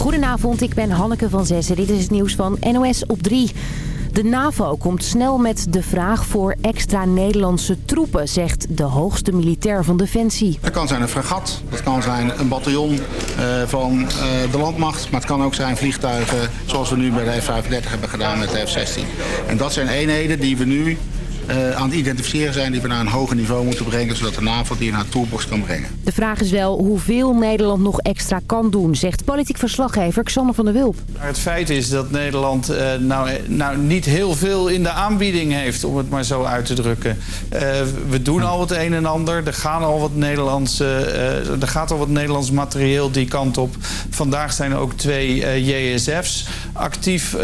Goedenavond, ik ben Hanneke van Zessen. Dit is het nieuws van NOS op 3. De NAVO komt snel met de vraag voor extra Nederlandse troepen, zegt de hoogste militair van Defensie. Het kan zijn een fregat, het kan zijn een bataljon uh, van uh, de landmacht, maar het kan ook zijn vliegtuigen zoals we nu bij de F-35 hebben gedaan met de F-16. En dat zijn eenheden die we nu uh, aan het identificeren zijn die we naar een hoger niveau moeten brengen, zodat de NAVO die naar toolbox kan brengen. De vraag is wel hoeveel Nederland nog extra kan doen, zegt politiek verslaggever Xander van der Wulp. Het feit is dat Nederland uh, nou, nou niet heel veel in de aanbieding heeft, om het maar zo uit te drukken. Uh, we doen al het een en ander, er, gaan al wat Nederlandse, er gaat al wat Nederlands materieel die kant op. Vandaag zijn er ook twee JSF's actief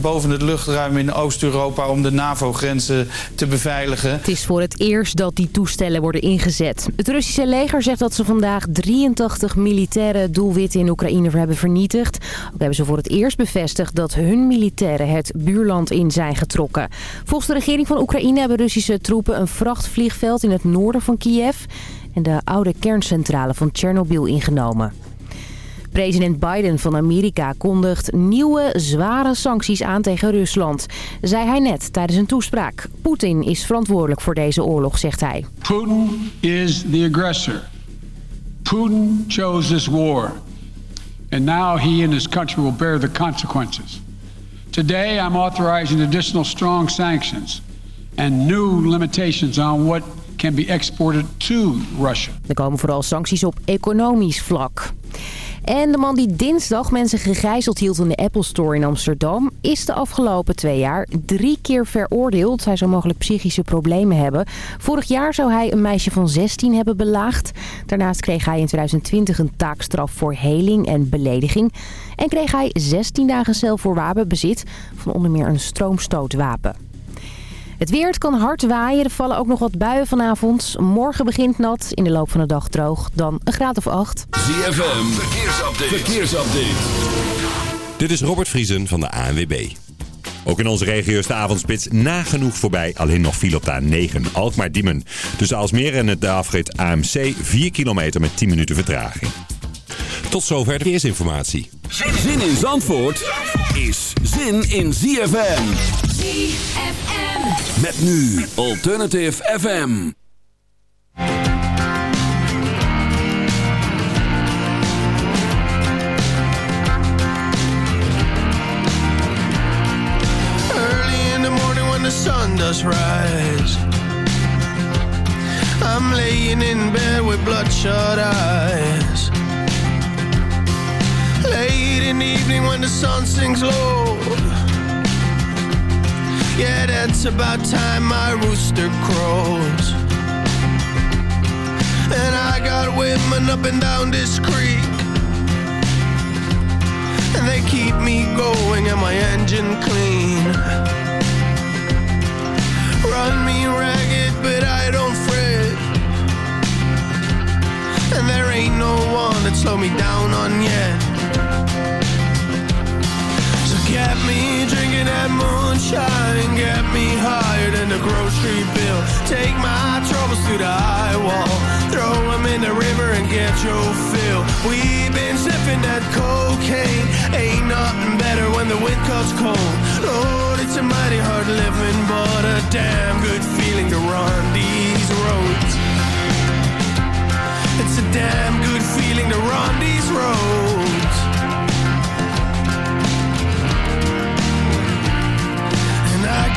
boven het luchtruim in Oost-Europa om de NAVO-grenzen te beveiligen. Het is voor het eerst dat die toestellen worden ingezet. Het Russische leger zegt dat ze vandaag 83 militaire doelwitten in Oekraïne hebben vernietigd. Ook hebben ze voor het eerst bevestigd dat hun militairen het buurland in zijn getrokken. Volgens de regering van Oekraïne hebben Russische troepen een vrachtvliegveld in het noorden van Kiev... en de oude kerncentrale van Tsjernobyl ingenomen. President Biden van Amerika kondigt nieuwe zware sancties aan tegen Rusland. Zei hij net tijdens een toespraak. Poetin is verantwoordelijk voor deze oorlog, zegt hij. Putin is the aggressor. Putin chose this war. And now he and his country will bear the consequences. Today I'm authorizing additional strong sanctions and new limitations on what can be exported to Russia. Er komen vooral sancties op economisch vlak. En de man die dinsdag mensen gegijzeld hield in de Apple Store in Amsterdam... is de afgelopen twee jaar drie keer veroordeeld. Hij zou mogelijk psychische problemen hebben. Vorig jaar zou hij een meisje van 16 hebben belaagd. Daarnaast kreeg hij in 2020 een taakstraf voor heling en belediging. En kreeg hij 16 dagen cel voor wapenbezit van onder meer een stroomstootwapen. Het weer, het kan hard waaien. Er vallen ook nog wat buien vanavond. Morgen begint nat, in de loop van de dag droog. Dan een graad of acht. ZFM, verkeersupdate. verkeersupdate. Dit is Robert Vriesen van de ANWB. Ook in onze regio is de avondspits nagenoeg voorbij. Alleen nog viel op de A9 Alkmaar-Diemen. Tussen Alsmeer en het afrit AMC 4 kilometer met 10 minuten vertraging. Tot zover de verkeersinformatie. Zin in Zandvoort is zin in ZFM. ZFM. Met nu Alternative FM. Early in the morning when the sun does rise. I'm laying in bed with bloodshot eyes. Late in the evening when the sun sinks low. Yeah, that's about time my rooster crows. And I got women up and down this creek. And they keep me going and my engine clean. Run me ragged, but I don't fret. And there ain't no one that slow me down on yet. Get me drinking that moonshine, get me higher than the grocery bill. Take my troubles to the high wall, throw them in the river and get your fill. We've been sniffing that cocaine, ain't nothing better when the wind cuts cold. Lord, it's a mighty hard living, but a damn good feeling to run these roads. It's a damn good feeling to run these roads.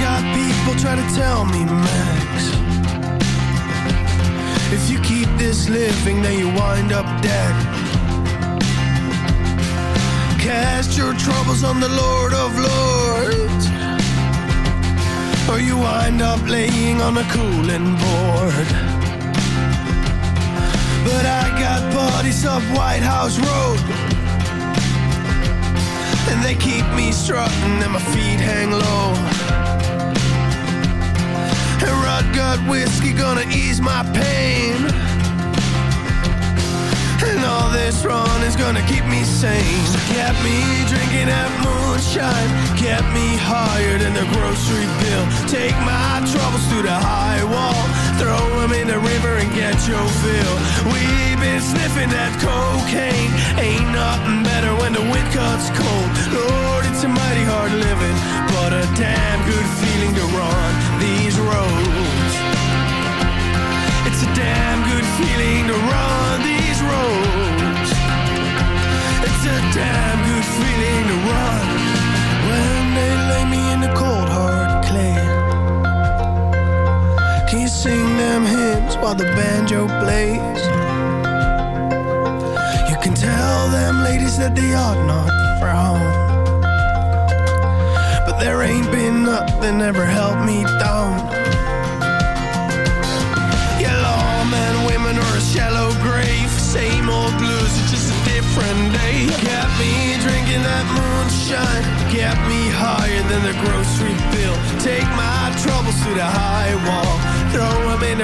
Got people trying to tell me, Max, if you keep this living, then you wind up dead. Cast your troubles on the Lord of Lords, or you wind up laying on a cooling board. But I got buddies up White House Road. And they keep me strutting and my feet hang low. Got whiskey gonna ease my pain. And all this run is gonna keep me sane. Kept me drinking that moonshine. Kept me higher than the grocery bill. Take my troubles to the high wall. Throw them in the river and get your fill. We've been sniffing that cocaine. Ain't nothing better when the wind cuts cold. Lord, it's a mighty hard living, but a damn good feeling to run these roads. It's a damn good feeling to run these roads. It's a damn good feeling to run when they lay me in the cold sing them hymns while the banjo plays? You can tell them ladies that they ought not frown. But there ain't been nothing ever held me down. Yeah, lawmen, women, or a shallow grave. Same old blues, it's just a different day. Kept me drinking that moonshine. Kept me higher than the grocery bill. Take my troubles to the high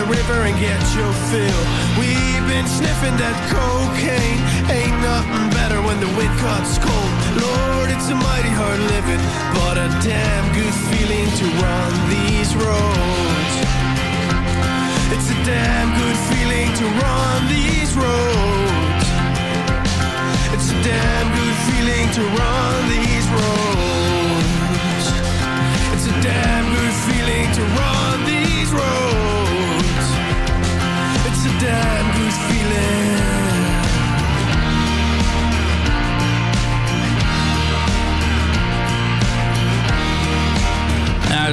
river and get your fill. We've been sniffing that cocaine. Ain't nothing better when the wind cuts cold. Lord, it's a mighty hard living, but a damn good feeling to run these roads. It's a damn good feeling to run these roads. It's a damn good feeling to run these roads. It's a damn good feeling to run these roads. It's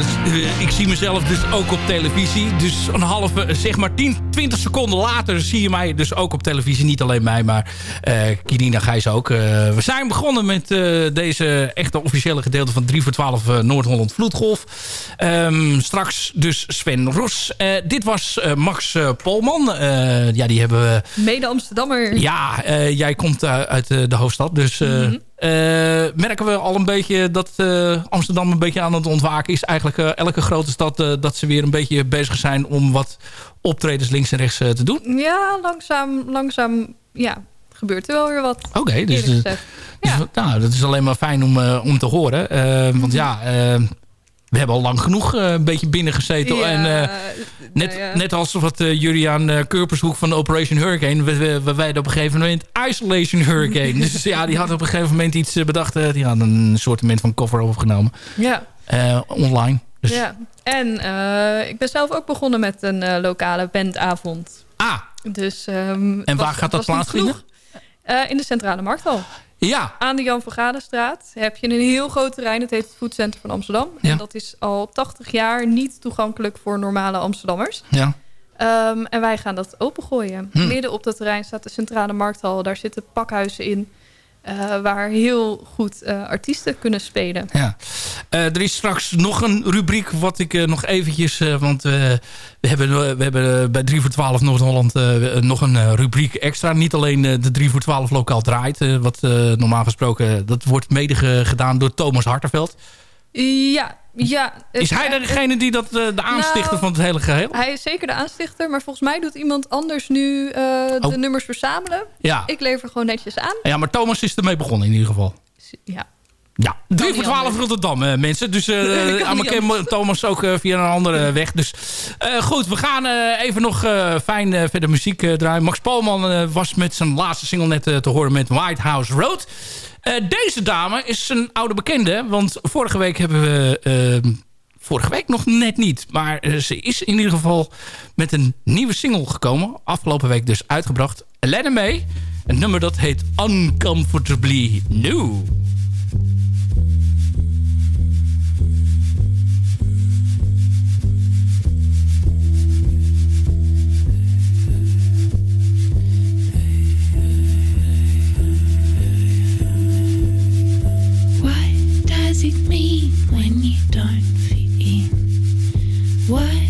Eh, ik zie mezelf dus ook op televisie. Dus een halve, zeg maar 10, 20 seconden later zie je mij dus ook op televisie. Niet alleen mij, maar eh Kirina Gijs ook. Eh, we zijn begonnen met eh, deze echte officiële gedeelte van 3 voor 12 eh, Noord-Holland Vloedgolf. Ehm, straks dus Sven Ros. Eh, dit was eh, Max eh, Polman. Eh, ja, die hebben we... Mede Amsterdammer. Ja, eh, jij komt eh, uit eh, de hoofdstad. Dus eh, Mhm. Eh, merken we al een beetje dat eh, Amsterdam een beetje aan het ontwaken is. Eigenlijk eh, elke grote stad dat ze weer een beetje bezig zijn om wat optredens links en rechts te doen. Ja, langzaam, langzaam, ja, gebeurt er wel weer wat. Oké, dus, dus nou, dat is alleen maar fijn om, om te horen. Want ja, eh, we hebben al lang genoeg eh, een beetje binnengezeten. Ja, en, eh, net, nou ja. net als wat uh, Julian uh, Kurpershoek van Operation Hurricane. We, we, op een gegeven moment Isolation Hurricane. dus ja, die had op een gegeven moment iets bedacht. die had een soort van cover opgenomen. Ja. Online. Dus, Ja. En ik ben zelf ook begonnen met een lokale bandavond. Ah. Dus, ehm, En waar was- gaat dat plaatsvinden? in de Centrale Markthal. Ja. Aan de Jan van Galenstraat heb je een heel groot terrein. Dat heet het Food Center van Amsterdam. Ja. En dat is al 80 jaar niet toegankelijk voor normale Amsterdammers. Ja. Ehm, en wij gaan dat opengooien. Hm. Midden op dat terrein staat de Centrale Markthal. Daar zitten pakhuizen in. Eh, waar heel goed eh, artiesten kunnen spelen. Ja. Eh, er is straks nog een rubriek wat ik nog eventjes... want we hebben, we hebben bij 3 voor 12 Noord-Holland nog een rubriek extra. Niet alleen de 3 voor 12 lokaal draait. wat normaal gesproken... dat wordt mede ge- gedaan door Thomas Harterveld. Ja, ja. Is hij degene die dat, eh, de aanstichter Nou, van het hele geheel? Hij is zeker de aanstichter, maar volgens mij doet iemand anders nu eh, Oh. de nummers verzamelen. Ja. Ik lever gewoon netjes aan. Ja, maar Thomas is ermee begonnen in ieder geval. Ja. Ja, 3 voor niet 12 anders. Rotterdam, eh, mensen. Dus eh Kan aan Thomas ook eh, via een andere weg. Dus eh, goed, we gaan eh, even nog eh, fijn eh, verder muziek eh, draaien. Max Polman eh, was met zijn laatste single net eh, te horen met White House Road. Eh, deze dame is een oude bekende. Want vorige week hebben we... eh, vorige week nog net niet. Maar eh, ze is in ieder geval met een nieuwe single gekomen. Afgelopen week dus uitgebracht. Let mee. Een nummer dat heet Uncomfortably New. Does it mean when you don't fit in? What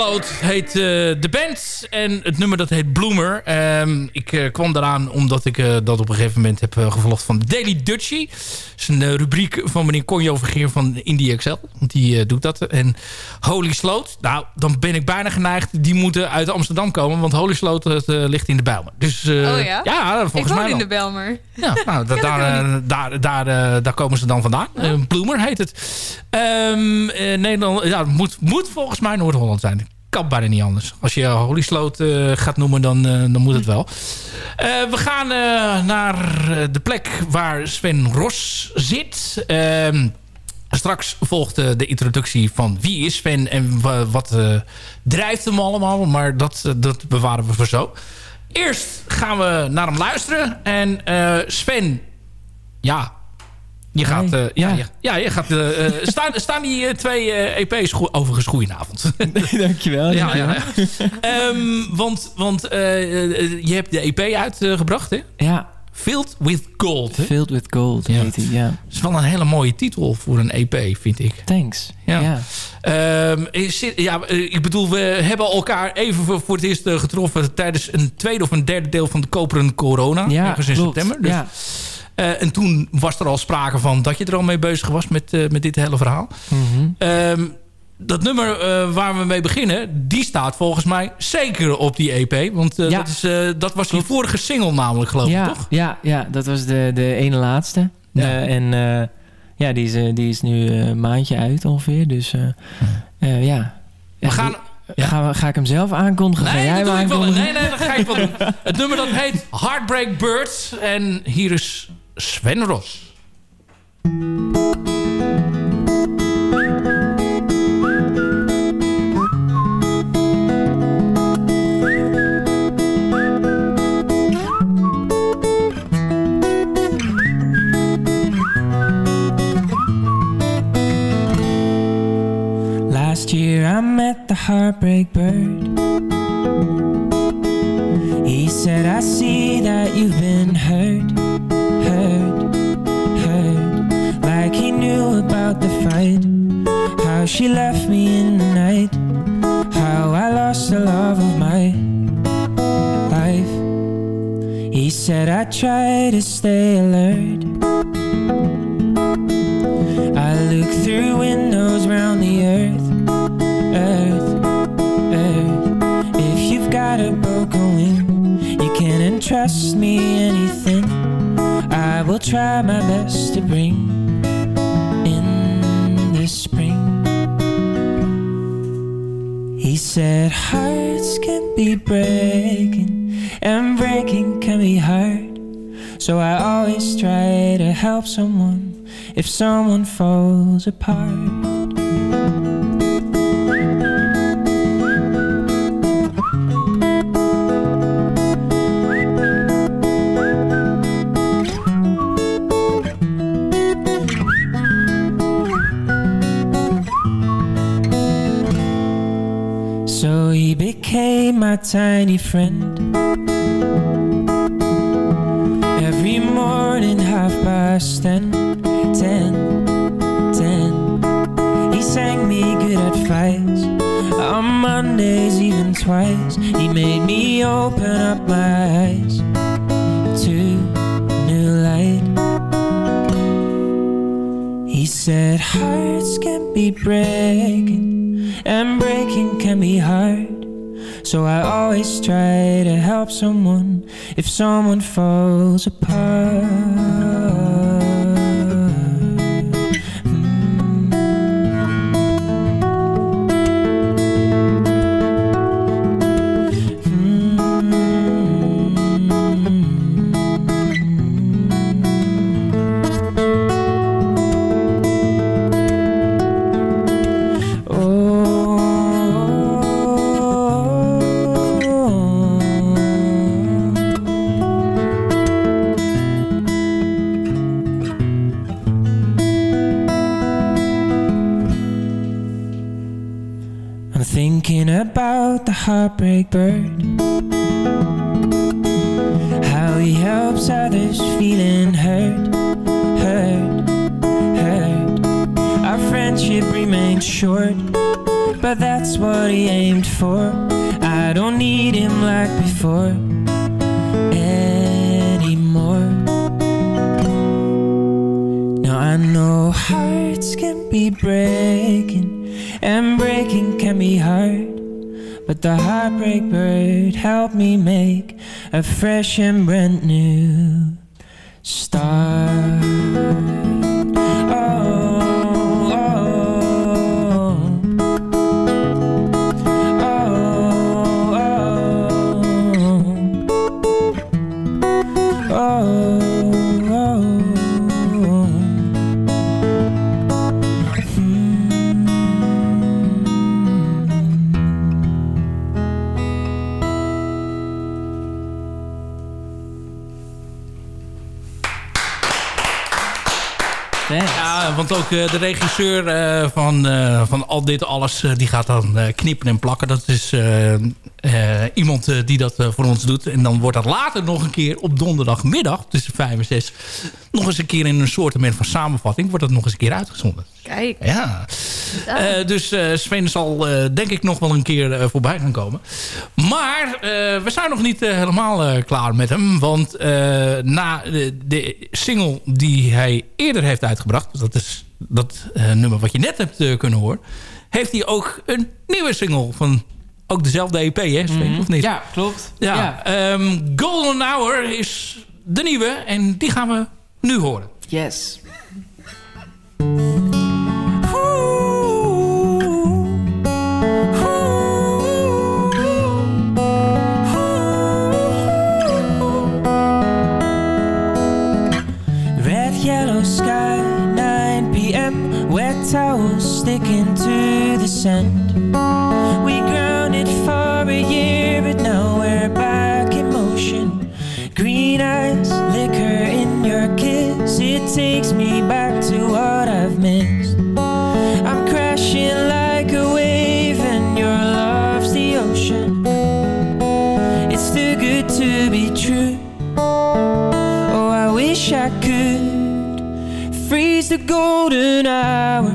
Sloot heet uh, de band. En het nummer dat heet Bloomer. Um, ik uh, kwam eraan omdat ik uh, dat op een gegeven moment heb gevolgd van Daily Dutchie. Dat is een rubriek van meneer Conjo Vergeer van Indie Excel. Want die doet dat. En Holy Sloot. Nou, dan ben ik bijna geneigd. Die moeten uit Amsterdam komen. Want Holy Sloot ligt in de Bijlmer. Dus, oh ja? Ja, volgens ik mij in de Bijlmer. Ja, nou, da daar, daar, daar, daar komen ze dan vandaan. Bloomer heet het. Um, Nederland, ja, moet, moet volgens mij Noord-Holland zijn. Kan bijna niet anders. Als je Holy Sloot uh, gaat noemen, dan, uh, dan moet het wel. Uh, we gaan naar de plek waar Sven Ros zit. Ehm, straks volgt de introductie van wie is Sven en wat drijft hem allemaal. Maar dat, dat bewaren we voor zo. Eerst gaan we naar hem luisteren. En Sven, ja, je gaat, uh, ja, ja. ja, je gaat, uh, staan, staan die uh, twee EP's go overigens goedenavond. Dankjewel. ja, ja. ja. um, want want je hebt de EP uitgebracht, hè? Ja. Filled with Gold. Hè? Filled with Gold, ja. heet hij, ja. Dat is wel een hele mooie titel voor een EP, vind ik. Thanks. Ja. ja. Um, ja ik bedoel, we hebben elkaar even voor het eerst getroffen... tijdens een tweede of een derde deel van de Koperen Corona. Ja, ergens in klopt. september. Dus, ja. Uh, en toen was er al sprake van dat je er al mee bezig was met, uh, met dit hele verhaal. Mm -hmm. um, dat nummer uh, waar we mee beginnen, die staat volgens mij zeker op die EP. Want ja. dat, is, dat was die vorige single namelijk, geloof ja, ik, toch? Ja, ja, dat was de, de ene laatste. Ja. en ja, die is, die is nu een maandje uit ongeveer. Dus ja. We gaan... Ja? Ga, ga ik hem zelf aankondigen? Nee, ga jij dat doe ik wel. Nee, nee, dat ga ik wel doen. Het nummer dat heet Heartbreak Birds. En hier is Sven Ros. Last year I met the heartbreak bird He said I see that you've been hurt hurt, How she left me in the night. How I lost the love of my life. He said I try to stay alert. I look through windows round the earth Earth, earth. If you've got a broken wing You can entrust me anything. I will try my best to bring in the spring. He said, Hearts can be breaking, and breaking can be hard. So I always try to help someone if someone falls apart. My tiny friend. Every morning, half past ten, ten, ten. He sang me good advice. On Mondays, even twice. He made me open up my eyes to new light. He said, Hearts can be breaking and breaking can be hard. So I always try to help someone if someone falls apart. Fresh and brand new de regisseur eh, van, eh, van al dit alles, die gaat dan knippen en plakken. Dat is iemand die dat voor ons doet. En dan wordt dat later nog een keer op donderdagmiddag tussen 5 en 6... nog eens een keer in een soort van samenvatting... wordt dat nog eens een keer uitgezonden. Kijk. Ja. dus Sven zal denk ik nog wel een keer voorbij gaan komen. Maar we zijn nog niet helemaal klaar met hem. Want na de, de single die hij eerder heeft uitgebracht... dat is dat nummer wat je net hebt kunnen horen... heeft hij ook een nieuwe single van ook dezelfde EP, hè, Sven, of niet? Ja, klopt. Ja, Ja. ehm, Golden Hour is de nieuwe en die gaan we nu horen. Yes. Towels sticking to the sand. We grounded for a year, but now we're back in motion. Green eyes, liquor in your kiss. It takes me back to what I've missed. I'm crashing like a wave, and your love's the ocean. It's too good to be true. Oh, I wish I could freeze the golden hour,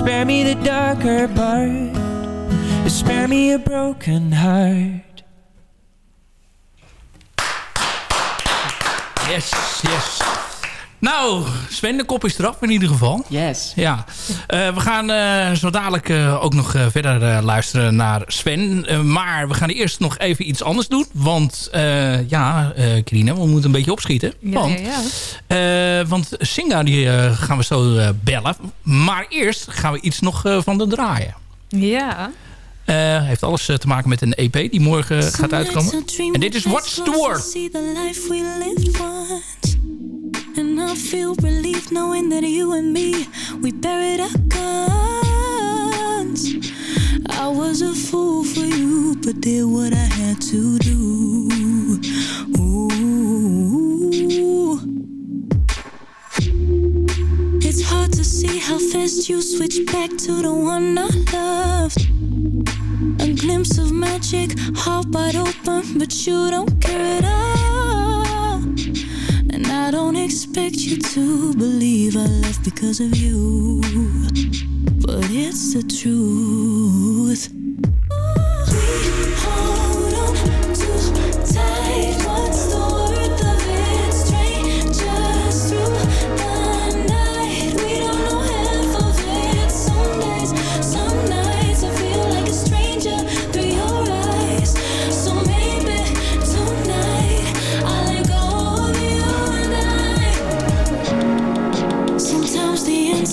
spare me the darker part spare me a broken heart. Yes, yes. Nou, Sven, de kop is eraf in ieder geval. Yes. Ja. Eh, we gaan eh, zo dadelijk eh, ook nog eh, verder eh, luisteren naar Sven. Maar we gaan eerst nog even iets anders doen. Want eh, ja, eh Kirine, we moeten een beetje opschieten. Ja, want, ja, ja. eh, want Singa die eh, gaan we zo eh, bellen. Maar eerst gaan we iets nog van de draaien. Ja. Eh, heeft alles te maken met een EP die morgen gaat uitkomen. En dit is What's the Word. And I feel relief knowing that you and me, we buried our guns. I was a fool for you, but did what I had to do. Ooh. It's hard to see how fast you switch back to the one I loved. A glimpse of magic, heart wide open, but you don't care at all. And I don't expect you to believe I left because of you, but it's the truth.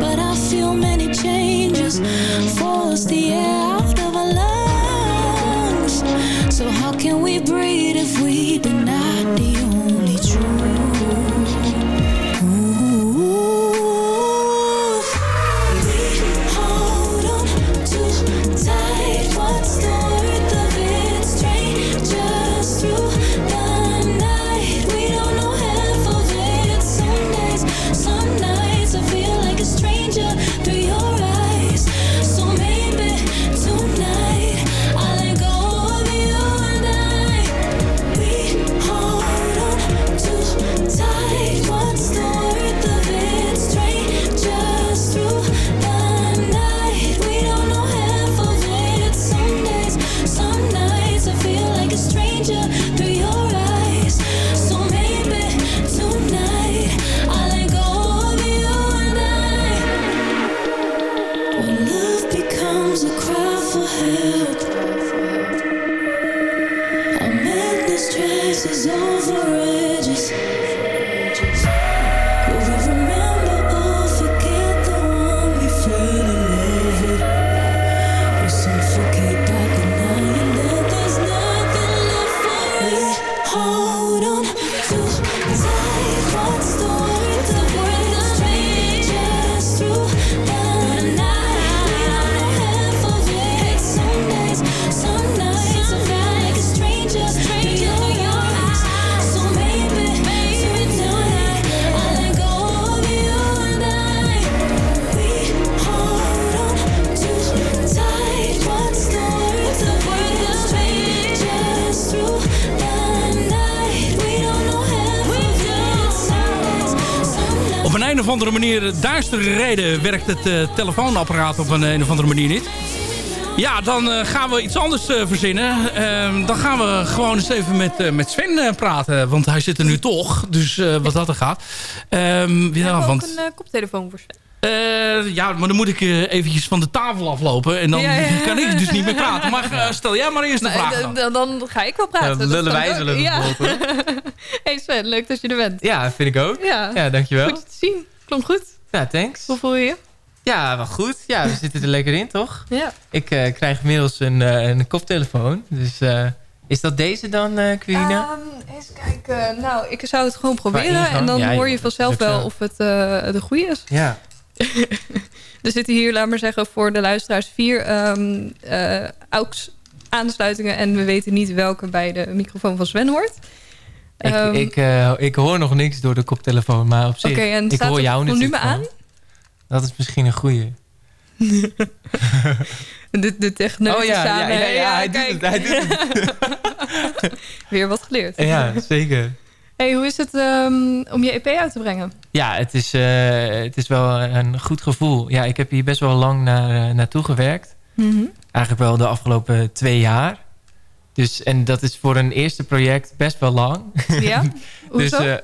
But I feel many changes. Force the air out of our lungs. So, how can we breathe andere manier, duistere reden, werkt het eh, telefoonapparaat op een, een of andere manier niet. Ja, dan eh, gaan we iets anders eh, verzinnen. Ehm, dan gaan we gewoon eens even met, eh, met Sven eh, praten. Want hij zit er nu toch. Dus eh, wat dat er gaat. Ehm, ja, want, een eh, koptelefoon voor Sven. eh, ja, maar dan moet ik eh, eventjes van de tafel aflopen. En dan Ja, ja. kan ik dus niet meer praten. Maar eh, stel jij maar eerst de Nee, vraag dan. dan, dan ga ik wel praten. Dat lullen wij even Ja. volgen. hey Sven, leuk dat je er bent. Ja, vind ik ook. Ja, Ja, dankjewel. Goed je te zien. Goed. Ja, thanks. Hoe voel je je? Ja, wel goed. Ja, we zitten er lekker in, toch? Ja. Ik eh, krijg inmiddels een, eh, een koptelefoon. Dus eh, is dat deze dan, eh Quirina? Ehm, eens kijken. Nou, ik zou het gewoon proberen. En dan Ja, hoor je vanzelf wel zo. of het de goede is. ja. Er zitten hier, laat maar zeggen, voor de luisteraars vier ehm eh, AUX aansluitingen. En we weten niet welke bij de microfoon van Sven hoort. Ik, Ehm, ik, eh, ik hoor nog niks door de koptelefoon, maar op zich, en ik hoor jou natuurlijk aan? wel. Dat is misschien een goeie. De, de techneut Oh ja, aan, ja, ja, eh, ja, hij doet het, hij doet Weer wat geleerd. Ja, zeker. Hey, hoe is het ehm, om je EP uit te brengen? Ja, het is, eh, het is wel een goed gevoel. Ja, ik heb hier best wel lang naar, eh, naartoe gewerkt. Mhm. Eigenlijk wel de afgelopen twee jaar. Dus, en dat is voor een eerste project best wel lang. Ja? Hoezo? dus, eh,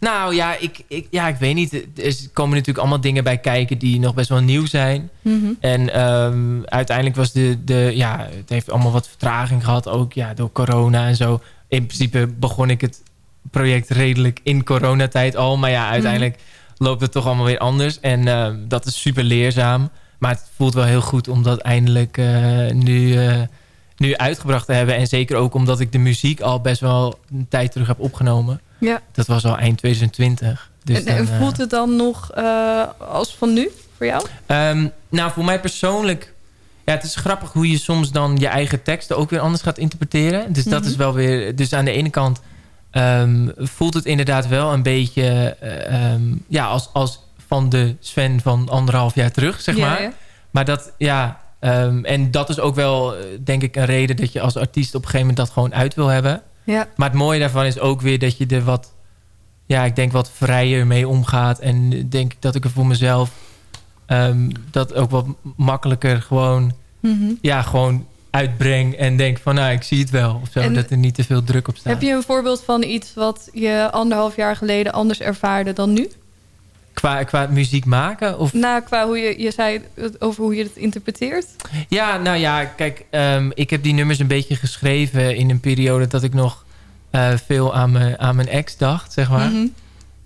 nou ja ik, ik, ja, ik weet niet. Er komen natuurlijk allemaal dingen bij kijken die nog best wel nieuw zijn. Mhm. En ehm, uiteindelijk was de, de... Ja, het heeft allemaal wat vertraging gehad. Ook ja, door corona en zo. In principe begon ik het project redelijk in coronatijd al. Maar ja, uiteindelijk loopt het toch allemaal weer anders. En ehm, dat is super leerzaam. Maar het voelt wel heel goed om dat eindelijk eh, nu, eh, nu uitgebracht te hebben. En zeker ook omdat ik de muziek al best wel een tijd terug heb opgenomen. Ja. Dat was al eind 2020. Dus en, en dan, eh, voelt het dan nog eh, als van nu voor jou? Ehm, nou, voor mij persoonlijk... Ja, het is grappig hoe je soms dan je eigen teksten ook weer anders gaat interpreteren. Dus dat Mhm. is wel weer... Dus aan de ene kant ehm, voelt het inderdaad wel een beetje... eh, ehm, ja, als, als van de Sven van anderhalf jaar terug, zeg Ja, maar. ja. Maar dat, ja... ehm, en dat is ook wel, eh, denk ik, een reden dat je als artiest op een gegeven moment dat gewoon uit wil hebben. Ja. Maar het mooie daarvan is ook weer dat je er wat, ja, ik denk wat vrijer mee omgaat. En denk dat ik er voor mezelf ehm, dat ook wat makkelijker gewoon, Mhm. ja, gewoon uitbreng. En denk van, nou, ik zie het wel. Of zo, En dat er niet te veel druk op staat. Heb je een voorbeeld van iets wat je anderhalf jaar geleden anders ervaarde dan nu? Qua, qua muziek maken? Of... Nou, qua hoe je, je zei over hoe je het interpreteert. Ja, nou ja, kijk, ehm, ik heb die nummers een beetje geschreven in een periode dat ik nog eh, veel aan, me, aan mijn ex dacht, zeg maar. Mhm.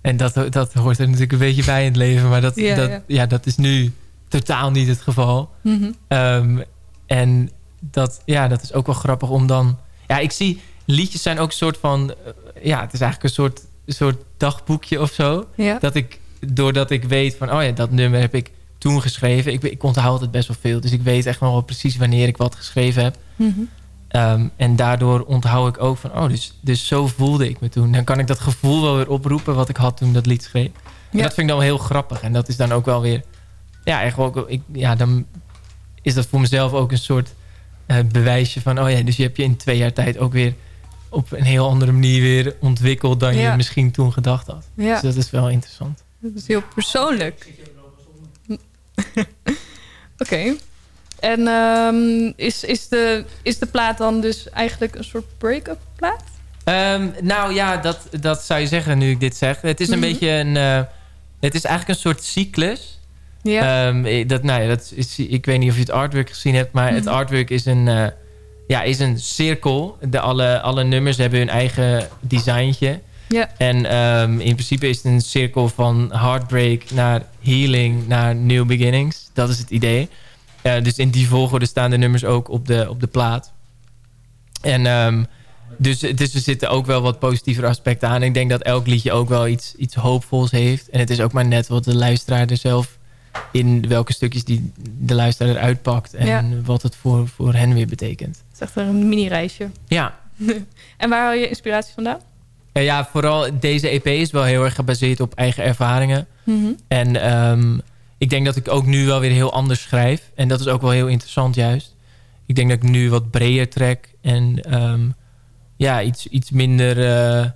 En dat, dat hoort er natuurlijk een beetje bij in het leven, maar dat, Ja, dat, ja. ja. dat is nu totaal niet het geval. Mhm. Ehm, en dat, ja, dat is ook wel grappig om dan... Ja, ik zie, liedjes zijn ook een soort van... eh, ja, het is eigenlijk een soort, soort dagboekje of zo. Ja. Dat ik, doordat ik weet van... Oh ja, dat nummer heb ik toen geschreven. Ik, ik onthoud het best wel veel. Dus ik weet echt nog wel precies wanneer ik wat geschreven heb. Mhm. Ehm, en daardoor onthoud ik ook van... Oh, dus, dus zo voelde ik me toen. Dan kan ik dat gevoel wel weer oproepen wat ik had toen dat lied schreef. En dat vind ik dan wel heel grappig. En dat is dan ook wel weer... Ja, ook, ik, ja, dan is dat voor mezelf ook een soort eh, bewijsje van... Oh ja, dus je hebt je in twee jaar tijd ook weer op een heel andere manier weer ontwikkeld... dan Ja. je misschien toen gedacht had. Ja. Dus dat is wel interessant. Dat is heel persoonlijk. Oké. En ehm, is, is, de, is de plaat dan dus eigenlijk een soort break-up plaat? Ehm, nou ja, dat, dat zou je zeggen nu ik dit zeg. Het is een Mhm. beetje een... eh, het is eigenlijk een soort cyclus. Ja. Ehm, eh, dat, nou ja, dat is, ik weet niet of je het artwork gezien hebt, maar het Mhm. artwork is een, eh, ja, is een cirkel. De, alle, alle nummers hebben hun eigen designtje. Ja. En ehm, in principe is het een cirkel van heartbreak naar healing naar new beginnings. Dat is het idee. Eh, dus in die volgorde staan de nummers ook op de, op de plaat. En ehm, dus, dus er zitten ook wel wat positievere aspecten aan. Ik denk dat elk liedje ook wel iets, iets hoopvols heeft. En het is ook maar net wat de luisteraar er zelf... in welke stukjes die de luisteraar eruit pakt. En Ja. wat het voor, voor hen weer betekent. Het is echt een mini-reisje. Ja. en waar haal je inspiratie vandaan? En ja, vooral deze EP is wel heel erg gebaseerd op eigen ervaringen. Mhm. En ehm, ik denk dat ik ook nu wel weer heel anders schrijf. En dat is ook wel heel interessant juist. Ik denk dat ik nu wat breder trek. En ehm, ja, iets, iets minder... eh,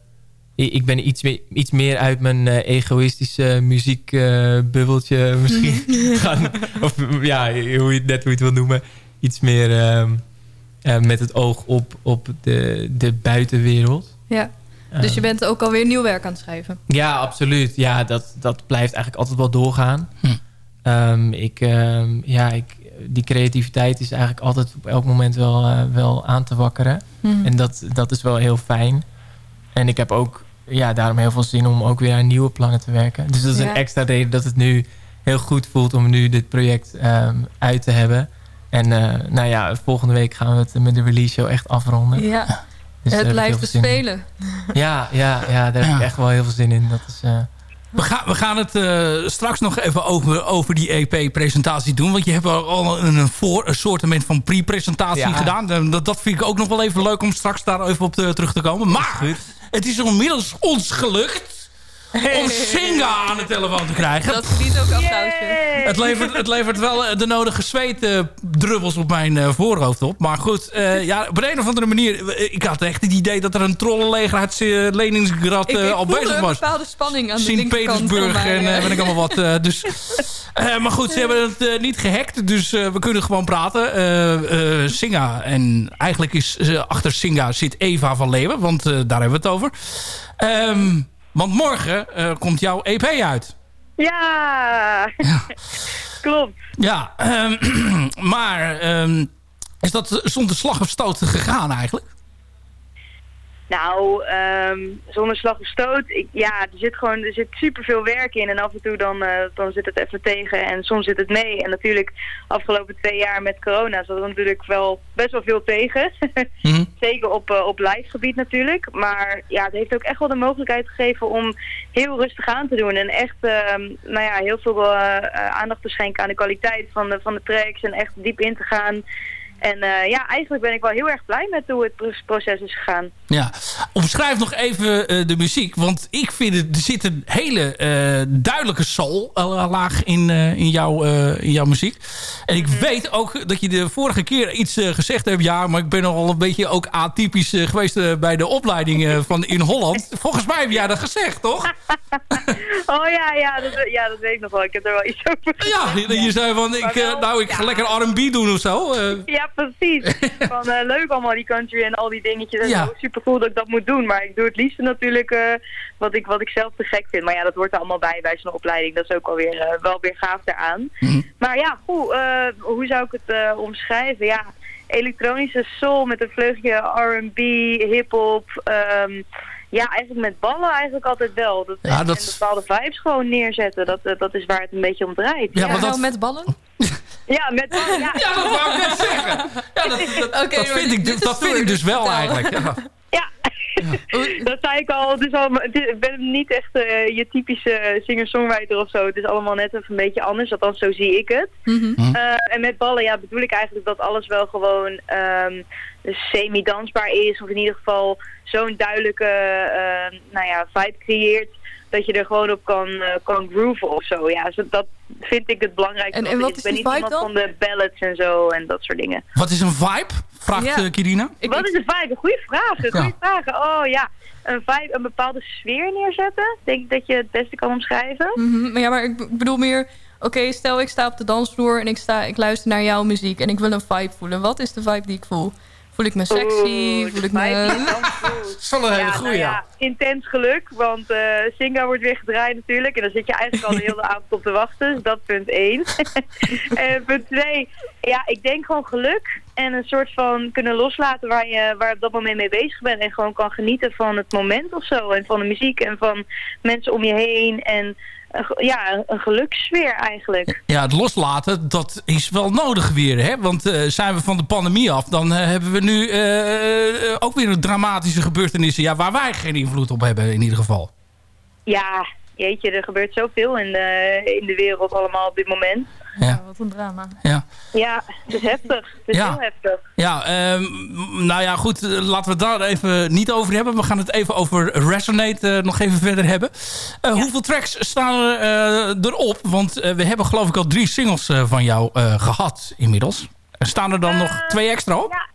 ik ben iets, meer- iets meer uit mijn eh, egoïstische muziekbubbeltje misschien gaan. Of ja, hoe je, net hoe je het wil noemen. Iets meer ehm, eh, met het oog op, op de, de buitenwereld. Ja. Dus je bent ook alweer nieuw werk aan het schrijven. Ja, absoluut. Ja, dat, dat blijft eigenlijk altijd wel doorgaan. Ehm, ik, ehm, ja, ik, die creativiteit is eigenlijk altijd op elk moment wel, eh, wel aan te wakkeren. Mhm. En dat, dat is wel heel fijn. En ik heb ook ja, daarom heel veel zin om ook weer aan nieuwe plannen te werken. Dus dat is Ja. een extra reden dat het nu heel goed voelt om nu dit project ehm, uit te hebben. En eh, nou ja, volgende week gaan we het met de release show echt afronden. Ja. Dus het blijft heel te veel zin in. spelen. Ja, ja, ja, daar heb ik echt wel heel veel zin in. Dat is, eh, We gaan, we gaan het eh, straks nog even over, over die EP-presentatie doen. Want je hebt al een, een, voor, een soortement van pre-presentatie Ja. gedaan. Dat, dat vind ik ook nog wel even leuk om straks daar even op te- terug te komen. Maar het is inmiddels ons gelukt om Singa aan de telefoon te krijgen. Dat verdient ook een applausje. Het levert, het levert wel eh, de nodige zweetdruppels op mijn eh, voorhoofd op. Maar goed, eh, ja, op een of andere manier... Ik had echt het idee dat er een trollenleger uit uh, Leningrad Ik, ik al bezig een was. bepaalde spanning aan de Sint-Petersburg en uh, weet ik allemaal wat. eh, dus, eh, maar goed, ze hebben het niet gehackt. Dus eh, we kunnen gewoon praten. Eh, eh, Singa. En eigenlijk is achter Singa zit Eva van Leeuwen. Want daar hebben we het over. Ehm, want morgen eh, komt jouw EP uit. Ja, klopt. Ja, ehm, maar ehm, is dat zonder slag of stoot gegaan eigenlijk? Nou, ehm, zonder slag of stoot. Ik, ja, er zit gewoon er zit superveel werk in. En af en toe dan, eh, dan zit het even tegen en soms zit het mee. En natuurlijk, afgelopen twee jaar met corona zat er natuurlijk wel best wel veel tegen. Zeker op, eh, op live gebied natuurlijk. Maar ja, het heeft ook echt wel de mogelijkheid gegeven om heel rustig aan te doen. En echt, ehm, nou ja, heel veel eh, aandacht te schenken aan de kwaliteit van de, van de tracks. En echt diep in te gaan. En eh, ja, eigenlijk ben ik wel heel erg blij met hoe het pro- proces is gegaan. Ja, omschrijf nog even eh, de muziek. Want ik vind het, er zit een hele eh, duidelijke soul laag in, in, jouw, in jouw muziek. En ik weet ook dat je de vorige keer iets gezegd hebt. Ja, maar ik ben nogal een beetje ook atypisch geweest bij de opleiding van in Holland. Volgens mij heb jij dat gezegd, toch? Oh ja, ja dat, ja, dat weet ik nog wel. Ik heb er wel iets over Ja, je, je zei van, ik, nou, ik ga lekker R&B doen of zo. Ja, precies. Van, eh, leuk allemaal die country en al die dingetjes. En Ja. zo. Super cool dat ik dat moet doen. Maar ik doe het liefst natuurlijk eh, wat, ik, wat ik zelf te gek vind. Maar ja, dat hoort er allemaal bij bij zo'n opleiding. Dat is ook alweer, eh wel weer gaaf daaraan. Maar ja, goed. hoe zou ik het omschrijven? Ja, elektronische soul met een vleugje R&B, hip-hop. ehm, ja, eigenlijk met ballen eigenlijk altijd wel. Dat, Ja, en, dat en bepaalde vibes gewoon neerzetten. Dat, eh, dat is waar het een beetje om draait. Ja, maar dat- Nou, met ballen? Ja, met ballen. Ja, Ja, dat wou ik net zeggen. Ja, dat, dat, Oké, dat maar vind, ik, dat vind ik dus wel eigenlijk. Ja. dat zei ik al. Het is al ik ben niet echt eh, je typische singer-songwriter of zo. Het is allemaal net even een beetje anders. Althans, zo zie ik het. Mhm. Eh, en met ballen ja, bedoel ik eigenlijk dat alles wel gewoon ehm, semi-dansbaar is. Of in ieder geval zo'n duidelijke eh, nou ja, vibe creëert. Dat je er gewoon op kan, eh, kan grooven of zo. Ja, zo, dat vind ik het belangrijkste. En- en wat is Ik ben die niet vibe iemand dan? van de ballads en zo en dat soort dingen. Wat is een vibe? Vraagt Ja. eh, Kirina. Wat is een vibe? Een goede vraag. Een goede Ja. vraag. Oh ja, een vibe, een bepaalde sfeer neerzetten. Denk ik dat je het beste kan omschrijven. Mhm, maar ja, maar ik bedoel meer... Oké, stel ik sta op de dansvloer en ik, sta, ik luister naar jouw muziek... en ik wil een vibe voelen. Wat is de vibe die ik voel? Voel ik me sexy? Oeh, voel ik me... Dat is wel een hele Ja, goeie, nou ja. intens geluk, want eh Singa wordt weer gedraaid natuurlijk. En dan zit je eigenlijk al de hele avond op te wachten. Dus dat punt één. en punt twee, ja, ik denk gewoon geluk. En een soort van kunnen loslaten waar je waar je op dat moment mee bezig bent. En gewoon kan genieten van het moment of zo. En van de muziek en van mensen om je heen. En ja, een- gelukssfeer eigenlijk. Ja, het loslaten, dat is wel nodig weer. Hè? Want eh, zijn we van de pandemie af, dan eh, hebben we nu eh, ook weer dramatische gebeurtenissen... Ja, waar wij geen invloed op hebben in ieder geval. Ja, jeetje, er gebeurt zoveel in de, in de wereld allemaal op dit moment. Ja. wat een drama. Ja. Ja, het is heftig. Het is Ja. heel heftig. Ja, ehm, nou ja, goed. eh, Laten we het daar even niet over hebben. We gaan het even over Resonate eh, nog even verder hebben. Eh, Hoeveel tracks staan er eh, erop? Want we hebben geloof ik al drie singles eh, van jou eh, gehad inmiddels. Staan er dan nog twee extra op? Ja.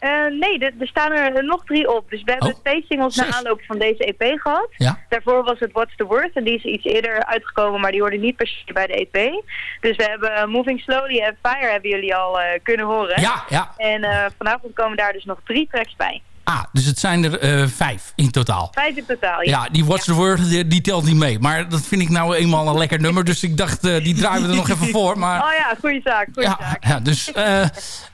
Eh, nee, er, er staan er nog drie op. Dus we hebben Oh. twee singles na aanloop van deze EP gehad. Ja. Daarvoor was het What's the Worth en die is iets eerder uitgekomen, maar die hoorde niet per se bij de EP. Dus we hebben Moving Slowly en Fire hebben jullie al eh, kunnen horen. Ja, ja. En eh, vanavond komen daar dus nog drie tracks bij. Ah, dus het zijn er eh, vijf in totaal. Vijf in totaal, ja. Ja, die What's the Word, die, die telt niet mee. Maar dat vind ik nou eenmaal een lekker nummer. Dus ik dacht, eh, die draaien we er nog even voor. Maar Oh ja, goede zaak, goede ja, zaak. ja, dus, eh,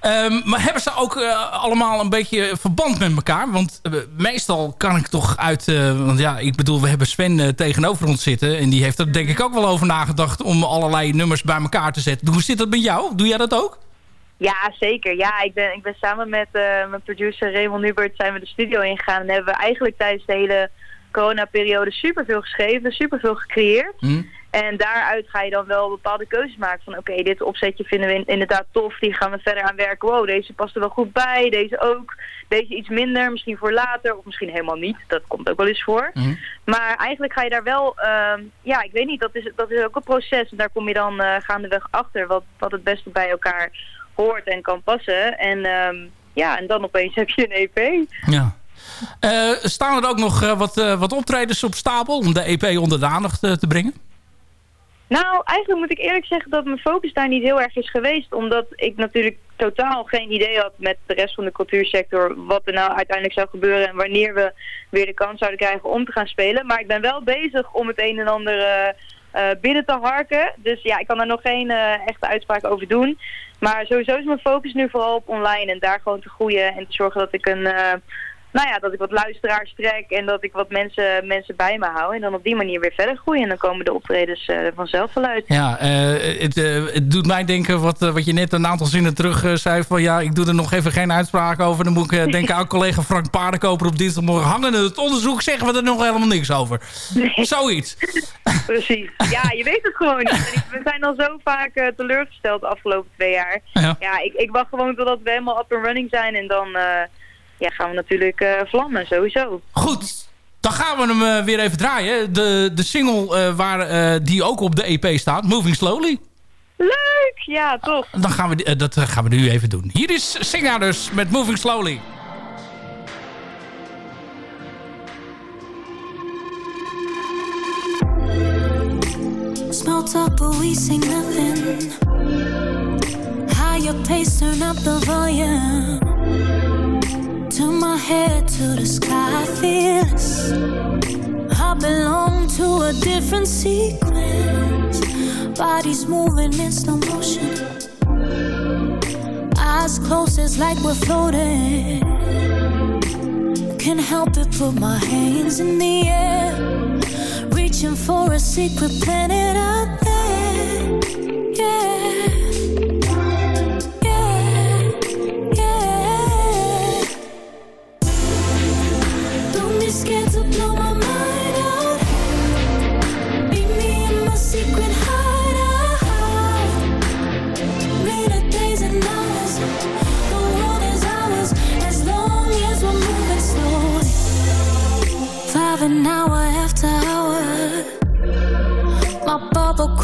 ehm, maar hebben ze ook allemaal een beetje verband met elkaar? Want meestal kan ik toch uit... want ja, ik bedoel, we hebben Sven tegenover ons zitten. En die heeft er denk ik ook wel over nagedacht... om allerlei nummers bij elkaar te zetten. Hoe zit dat met jou? Doe jij dat ook? Ja, zeker. Ja, ik ben, ik ben samen met eh, mijn producer Raymond Nubert zijn we de studio ingegaan. En hebben we eigenlijk tijdens de hele coronaperiode superveel geschreven, superveel gecreëerd. Hm? En daaruit ga je dan wel bepaalde keuzes maken van oké, dit opzetje vinden we inderdaad tof, die gaan we verder aan werken. Wow, deze past er wel goed bij, deze ook. Deze iets minder, misschien voor later of misschien helemaal niet. Dat komt ook wel eens voor. Mhm. Maar eigenlijk ga je daar wel, ehm, ja, ik weet niet, dat is, dat is ook een proces. En daar kom je dan eh, gaandeweg achter wat, wat het beste bij elkaar hoort en kan passen. En ehm, ja, en dan opeens heb je een EP. Ja. Eh, staan er ook nog eh, wat, eh, wat optredens op stapel om de EP onder de aandacht te brengen? Nou, eigenlijk moet ik eerlijk zeggen dat mijn focus daar niet heel erg is geweest. Omdat ik natuurlijk totaal geen idee had met de rest van de cultuursector wat er nou uiteindelijk zou gebeuren en wanneer we weer de kans zouden krijgen om te gaan spelen. Maar ik ben wel bezig om het een en ander binnen te harken. Dus ja, ik kan daar nog geen echte uitspraak over doen. Maar sowieso is mijn focus nu vooral op online en daar gewoon te groeien en te zorgen dat ik een... nou ja, dat ik wat luisteraars trek en dat ik wat mensen, mensen bij me hou. En dan op die manier weer verder groeien. En dan komen de optredens eh, vanzelf wel uit. Ja, eh, het, eh, het doet mij denken wat, wat je net een aantal zinnen terug zei. Van ja, ik doe er nog even geen uitspraak over. Dan moet ik denken aan collega Frank Paardenkoper op dinsdagmorgen. Hangende het onderzoek zeggen we er nog helemaal niks over. Zoiets. Precies. Ja, je weet het gewoon niet. We zijn al zo vaak teleurgesteld de afgelopen twee jaar. Ja. ik, ik wacht gewoon totdat we helemaal up and running zijn. En dan ja, gaan we natuurlijk eh, vlammen, sowieso. Goed. Dan gaan we hem eh, weer even draaien. De, de single eh, waar, eh, die ook op de EP staat. Moving Slowly. Leuk! Ja, toch. Dan gaan we, dat gaan we nu even doen. Hier is Singa dus met Moving Slowly. Small talk, but we say nothing. Higher pace, turn up the volume. Turn my head to the sky, I feel this. I belong to a different sequence. Bodies moving in slow motion. Eyes closed, it's like we're floating. Can't help it, put my hands in the air. Reaching for a secret planet out there. Yeah.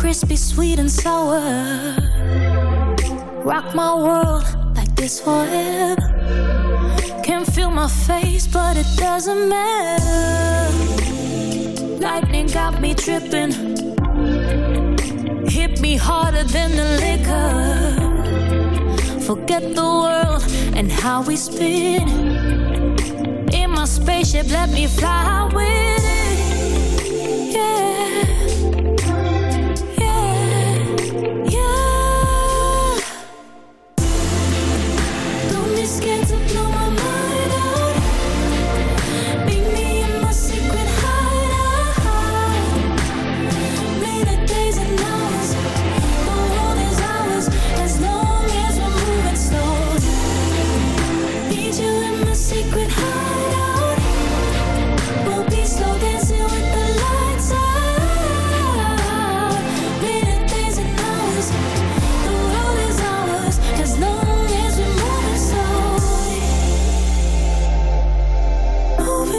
Crispy, sweet and sour. Rock my world like this forever. Can't feel my face, but it doesn't matter. Lightning got me tripping. Hit me harder than the liquor. Forget the world and how we spin. In my spaceship, let me fly with it. Yeah.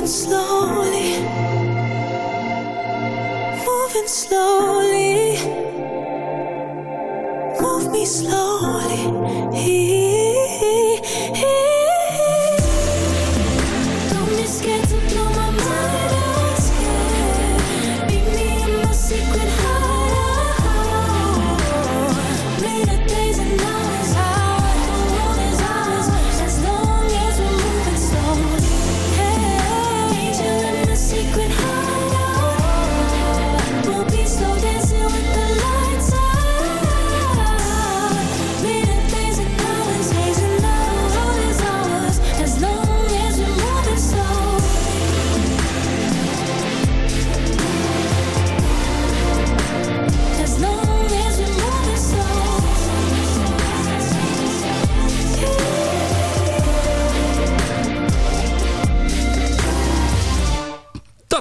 Slowly. Moving slowly. Move me slowly. Don't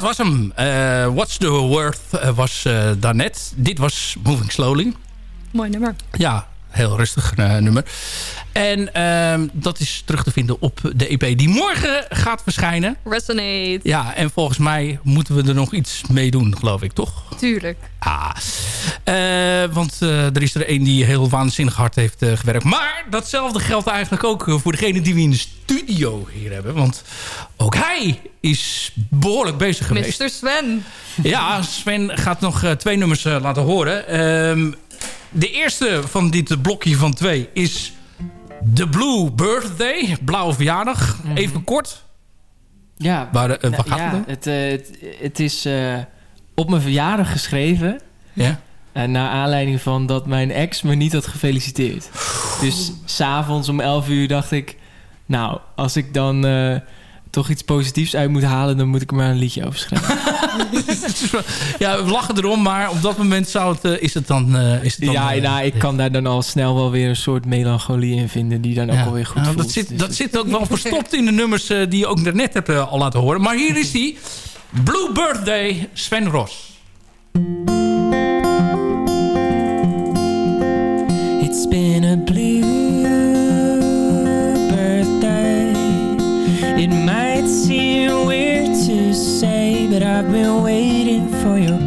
dat was hem. Eh, What's the Worth eh, was uh, daarnet. Dit was Moving Slowly. Mooi nummer. Ja, heel rustig nummer. En ehm, dat is terug te vinden op de EP die morgen gaat verschijnen. Resonate. Ja, en volgens mij moeten we er nog iets mee doen, geloof ik, toch? Tuurlijk. Ah, want er is er een die heel waanzinnig hard heeft gewerkt. Maar datzelfde geldt eigenlijk ook voor degene die we in de studio hier hebben. Want ook hij is behoorlijk bezig geweest. Mr. Sven. Ja, Sven gaat nog twee nummers laten horen. Ehm, de eerste van dit blokje van twee is The Blue Birthday. Blauwe verjaardag. Mhm. Even kort. Ja, Waar, uh, nou, gaat ja, het? het, uh, het, het is uh, op mijn verjaardag geschreven. Ja. Naar aanleiding van dat mijn ex me niet had gefeliciteerd. Dus s'avonds om 11 uur dacht ik... Nou, als ik dan toch iets positiefs uit moet halen... dan moet ik er maar een liedje over schrijven. ja, we lachen erom, maar op dat moment zou het, uh, is, het dan, uh, is het dan... ja, nou, ik kan daar dan al snel wel weer een soort melancholie in vinden... die dan ook ja. alweer goed nou, voelt. Dat zit, Dus dat zit ook wel verstopt in de nummers uh, die je ook daarnet hebt al laten horen. Maar hier is die. Blue Birthday, Sven Ros. It's been a I've been waiting for your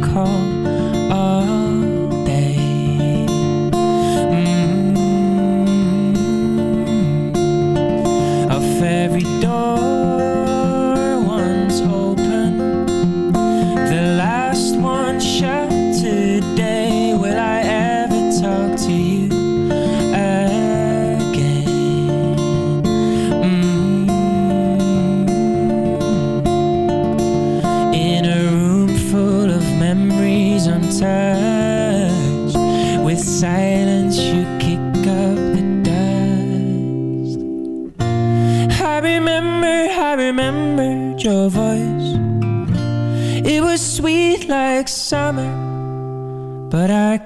I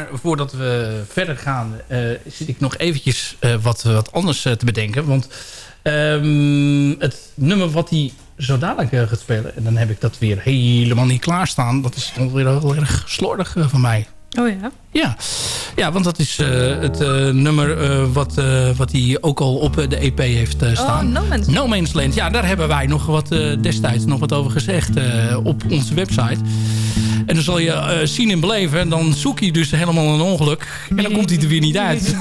Maar voordat we verder gaan, uh, zit ik nog eventjes uh, wat, wat anders te bedenken. Want um, het nummer wat hij zo dadelijk gaat spelen... en dan heb ik dat weer helemaal niet klaarstaan. Dat is alweer heel erg slordig van mij. Oh ja? Ja, ja want dat is het nummer wat, wat hij ook al op de EP heeft staan. Oh, No Man's No Man's Land. Ja, daar hebben wij nog wat destijds nog wat over gezegd op onze website. En dan zal je eh, zien en beleven. En dan zoek je dus helemaal een ongeluk. En dan komt hij er weer niet uit.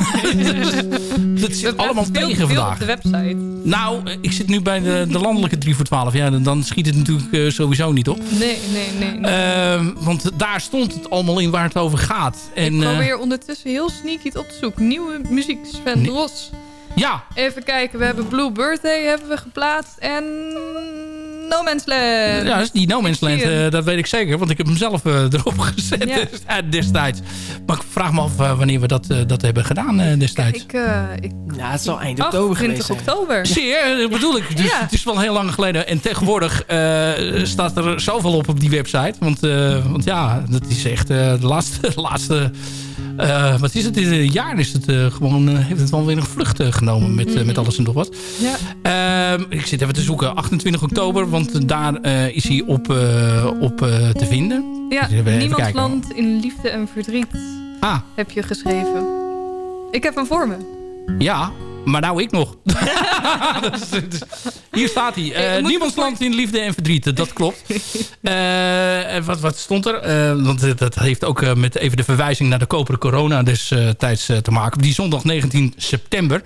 dat zit allemaal tegen vandaag. op de website. Nou, ik zit nu bij de, de landelijke 3 voor 12. Ja, dan- dan schiet het natuurlijk eh, sowieso niet op. Nee, nee, nee. nee. Ehm, want daar stond het allemaal in waar het over gaat. En, ik eh, probeer ondertussen heel sneaky het op te zoeken. Nieuwe muziek, Sven. Ros. Ja. Even kijken, we hebben Blue Birthday hebben we geplaatst. En No Man's Land. Ja, dat is die No Man's Land, eh, dat weet ik zeker. Want ik heb hem zelf eh, erop gezet Ja. eh, destijds. Maar ik vraag me af wanneer we dat, eh, dat hebben gedaan eh, destijds. Ik, eh ik... Ja, het zal eind 28 oktober. Zie je, dat bedoel ik. Dus Ja. Het is wel heel lang geleden. En tegenwoordig eh, staat er zoveel op op die website. Want, eh, want ja, dat is echt eh, de laatste... De laatste eh, wat is het? In een jaar is het eh, gewoon, eh, heeft het wel weer een vlucht genomen met, eh, met alles en nog wat. Ja. Ehm, ik zit even te zoeken. 28 oktober, want daar is hij op, op te vinden. Ja, Dus. Niemands land in liefde en verdriet Ah, heb je geschreven. Ik heb hem voor me. ja. Maar nou ik nog. Dus, dus, hier staat hij. Eh, Eh, Niemands land in liefde en verdriet. Dat klopt. Eh, wat, wat stond er? Eh, want dat heeft ook met even de verwijzing naar de koperen corona destijds te maken. Die zondag 19 september.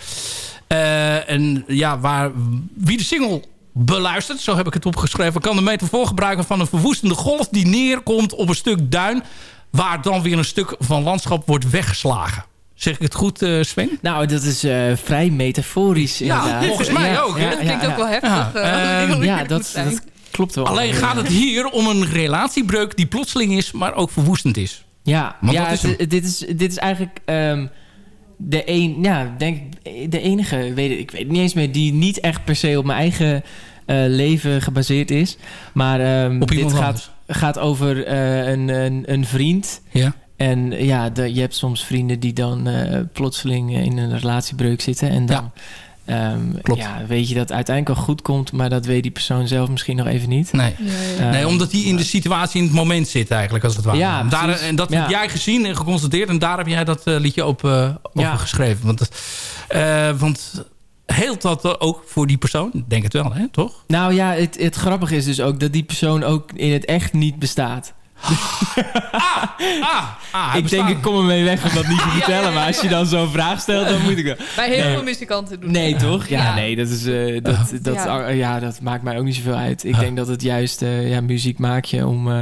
En ja, waar, wie de single beluistert, zo heb ik het opgeschreven... kan de metafoor gebruiken van een verwoestende golf... die neerkomt op een stuk duin... waar dan weer een stuk van landschap wordt weggeslagen. Zeg ik het goed, eh, Sven? Nou, dat is eh, vrij metaforisch Ja, inderdaad. volgens mij ook? Dat klinkt ook wel heftig. Ja, eh, heel ehm, Ja, dat, dat klopt wel. Alleen gaat het hier om een relatiebreuk die plotseling is, maar ook verwoestend is. Ja, Want ja dat is het- dit, is, dit is eigenlijk ehm, de, een, ja, denk, ik, de enige, weet ik, weet het niet eens meer, die niet echt per se op mijn eigen eh, leven gebaseerd is. Maar ehm, Op dit gaat, gaat over eh, een, een, een vriend. Ja. En ja, de, je hebt soms vrienden die dan eh, plotseling in een relatiebreuk zitten. En dan ehm, Klopt. ja, weet je dat het uiteindelijk wel goed komt, maar dat weet die persoon zelf misschien nog even niet. Nee. Eh, nee, omdat hij in de situatie in het moment zit eigenlijk, als het ware. Ja, En daar, en dat Ja. heb jij gezien en geconstateerd. En daar heb jij dat eh, liedje op, eh, over Ja. geschreven. Want, eh, want heelt dat ook voor die persoon? Denk het wel, hè? Toch? Nou ja, het, het grappige is dus ook dat die persoon ook in het echt niet bestaat. Ah, hij ik denk, ik kom ermee weg om dat niet te vertellen. Maar als je dan zo'n vraag stelt, dan moet ik wel. Bij heel Nee. veel muzikanten doen Nee, dat. toch? Ja, Ja. nee, dat, is, eh, dat, dat, Ja. ja. dat maakt mij ook niet zoveel uit. Ik denk dat het juist, eh, ja, muziek maak je om... eh,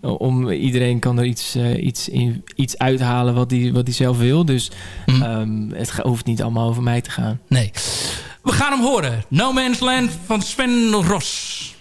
om iedereen kan er iets, iets, in, iets uithalen wat hij wat die zelf wil. Dus Hm. ehm, het hoeft niet allemaal over mij te gaan. Nee. We gaan hem horen. No Man's Land van Sven Ros.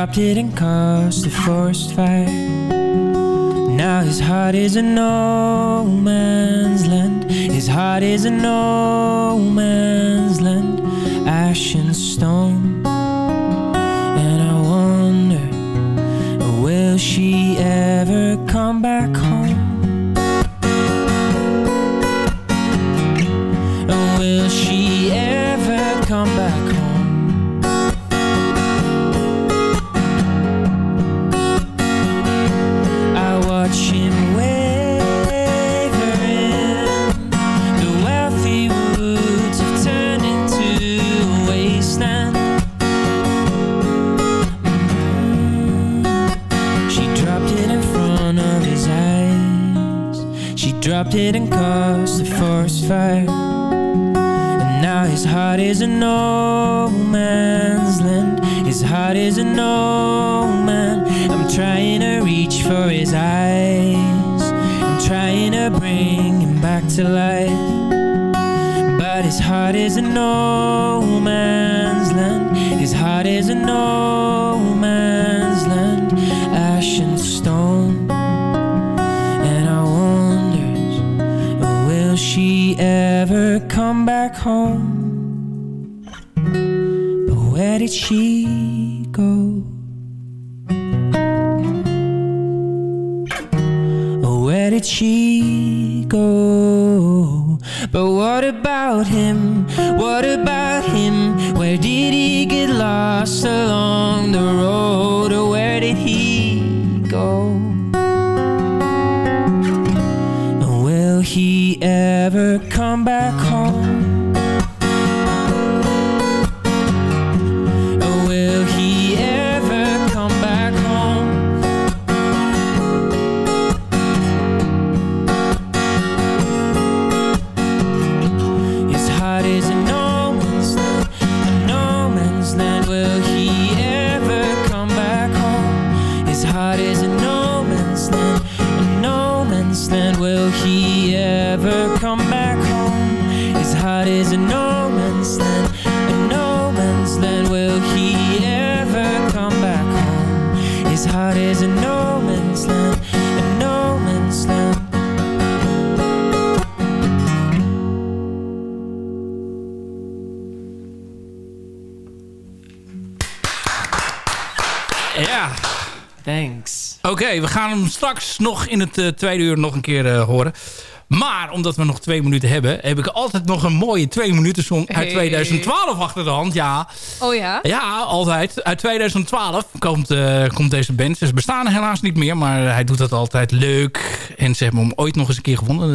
Dropped it and caused a forest fire. Now his heart is a no man's land. His heart is a no man's land. Ash and stone. And caused a forest fire. And now his heart is an no man's land. His heart is an no man. I'm trying to reach for his eyes. I'm trying to bring him back to life. But his heart is an no man's Where did she go? But what about him? What about him? Where did he get lost along the road? We gaan hem straks nog in het eh, tweede uur nog een keer eh, horen. Maar omdat we nog twee minuten hebben... heb ik altijd nog een mooie twee minuten song uit Hey. 2012 achter de hand. Ja, Oh ja? ja altijd. Uit 2012 komt, eh, komt deze band. Ze bestaan helaas niet meer, maar hij doet dat altijd leuk. En ze hebben hem ooit nog eens een keer gewonnen.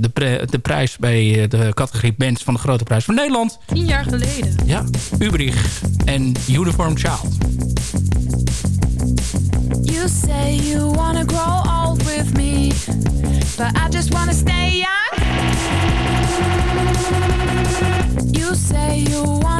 De, de, prijs bij de categorie bands van de Grote Prijs van Nederland. Tien jaar geleden. Ja, Ubrich en Uniform Child. You say you wanna grow old with me, but I just wanna stay young. You say you wanna